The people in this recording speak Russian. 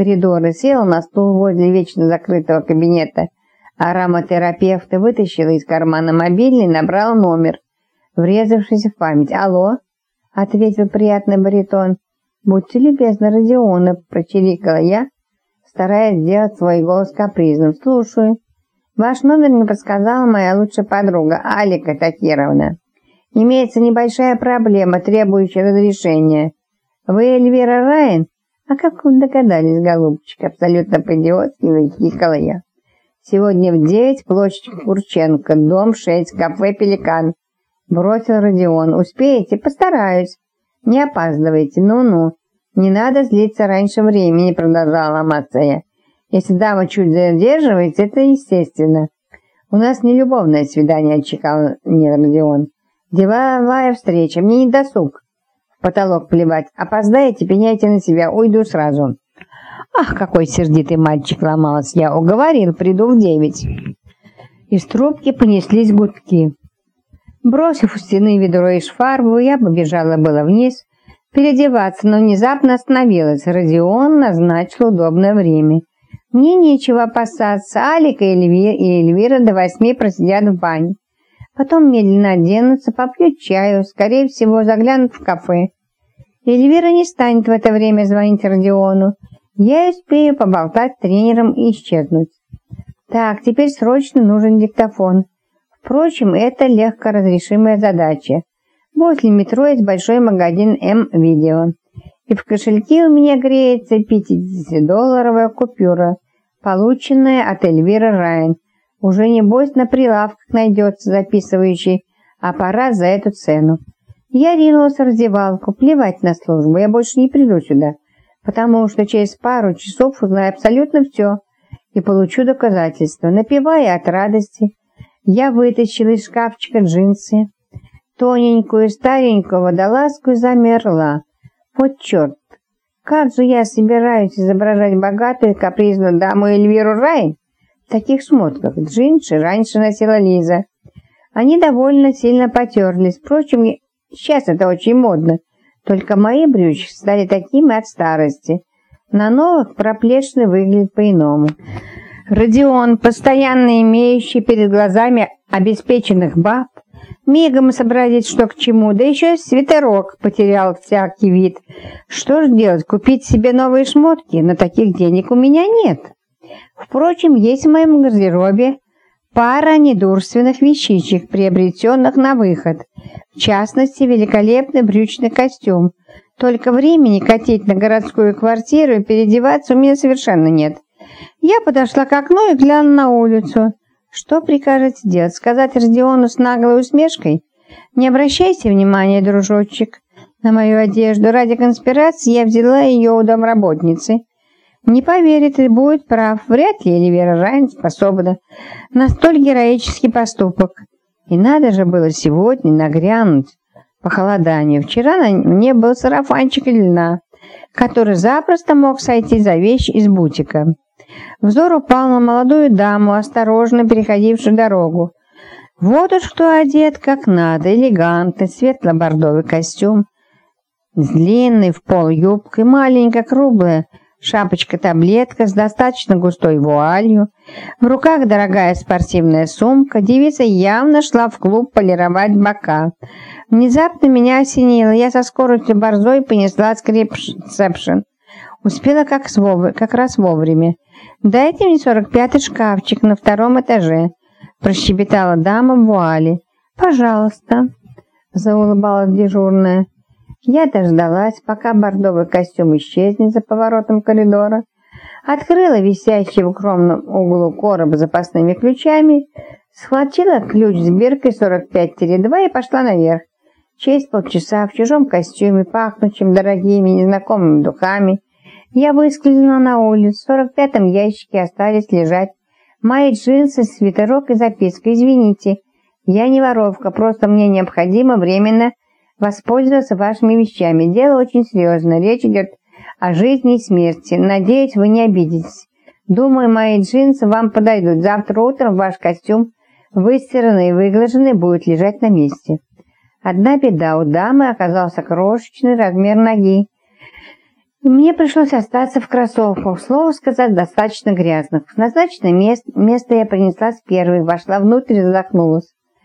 коридор и села на стул возле вечно закрытого кабинета. Ароматерапевт вытащила из кармана мобильный и набрала номер, врезавшийся в память. «Алло?» — ответил приятный баритон. «Будьте любезны, Родиона», — прочирикала я, стараясь сделать свой голос капризным. «Слушаю. Ваш номер мне подсказала моя лучшая подруга, Алика Такировна. Имеется небольшая проблема, требующая разрешения. Вы Эльвира Райан?» «А как вы догадались, голубчик?» Абсолютно по-идиотски выкикала я. «Сегодня в девять площадь Курченко, дом шесть, кафе «Пеликан». Бросил Родион. «Успеете? Постараюсь. Не опаздывайте. Ну-ну. Не надо злиться раньше времени», продолжала Мацея. «Если дама чуть задерживается, это естественно. У нас не любовное свидание», отчекал мне Родион. «Деловая встреча. Мне не досуг потолок плевать. Опоздаете, пеняйте на себя, уйду сразу. Ах, какой сердитый мальчик ломалась я. Уговорил, приду в девять. Из трубки понеслись гудки. Бросив у стены ведро и шфарбу, я побежала было вниз, переодеваться, но внезапно остановилась. Родион назначил удобное время. Мне нечего опасаться. Алика и Эльвира, и Эльвира до восьми просидят в бане. Потом медленно оденутся, попьют чаю, скорее всего, заглянут в кафе. Эльвира не станет в это время звонить Родиону. Я успею поболтать с тренером и исчезнуть. Так, теперь срочно нужен диктофон. Впрочем, это легко разрешимая задача. Возле метро есть большой магазин М-Видео. И в кошельке у меня греется 50-долларовая купюра, полученная от Эльвиры Райан. Уже небось на прилавках найдется записывающий аппарат за эту цену. Я ринулась в раздевалку, плевать на службу, я больше не приду сюда, потому что через пару часов узнаю абсолютно все и получу доказательства. Напивая от радости, я вытащила из шкафчика джинсы, тоненькую старенькую водолазку и замерла. Вот черт, как же я собираюсь изображать богатую капризную даму Эльвиру Райн? таких шмотках джинсы раньше носила Лиза. Они довольно сильно потерлись. Впрочем, сейчас это очень модно. Только мои брючки стали такими от старости. На новых проплешины выглядят по-иному. Родион, постоянно имеющий перед глазами обеспеченных баб, мигом сообразить, что к чему, да еще свитерок потерял всякий вид. Что ж делать, купить себе новые шмотки? На таких денег у меня нет. Впрочем, есть в моем гардеробе пара недурственных вещичек, приобретенных на выход. В частности, великолепный брючный костюм. Только времени катить на городскую квартиру и переодеваться у меня совершенно нет. Я подошла к окну и глянула на улицу. Что прикажете делать? Сказать Родиону с наглой усмешкой? Не обращайте внимания, дружочек, на мою одежду. Ради конспирации я взяла ее у домработницы. Не поверит и будет прав. Вряд ли Эльвира Райн способна на столь героический поступок. И надо же было сегодня нагрянуть похолоданию. Вчера на мне был сарафанчик льна, который запросто мог сойти за вещь из бутика. Взор упал на молодую даму, осторожно переходившую дорогу. Вот уж кто одет как надо, элегантный, светло-бордовый костюм, с длинной в пол юбкой, маленькая, круглая, шапочка-таблетка с достаточно густой вуалью, в руках дорогая спортивная сумка, девица явно шла в клуб полировать бока. Внезапно меня осенило, я со скоростью борзой понесла скрипсепшн. Успела как, свов... как раз вовремя. «Дайте мне сорок пятый шкафчик на втором этаже», – прощебетала дама в вуале. «Пожалуйста», – заулыбалась дежурная. Я дождалась, пока бордовый костюм исчезнет за поворотом коридора, открыла висящий в укромном углу короб с запасными ключами, схватила ключ с биркой 45-2 и пошла наверх. Через полчаса в чужом костюме, пахнущим дорогими незнакомыми духами, я выскользнула на улицу. В 45-м ящике остались лежать мои джинсы, свитерок и записка. «Извините, я не воровка, просто мне необходимо временно воспользоваться вашими вещами. Дело очень серьезное. Речь идет о жизни и смерти. Надеюсь, вы не обидитесь. Думаю, мои джинсы вам подойдут. Завтра утром ваш костюм, выстиранный и выглаженный, будет лежать на месте. Одна беда. У дамы оказался крошечный размер ноги. Мне пришлось остаться в кроссовках, слово сказать, достаточно грязных. В назначенное место, место я принесла с первой, вошла внутрь и задохнулась.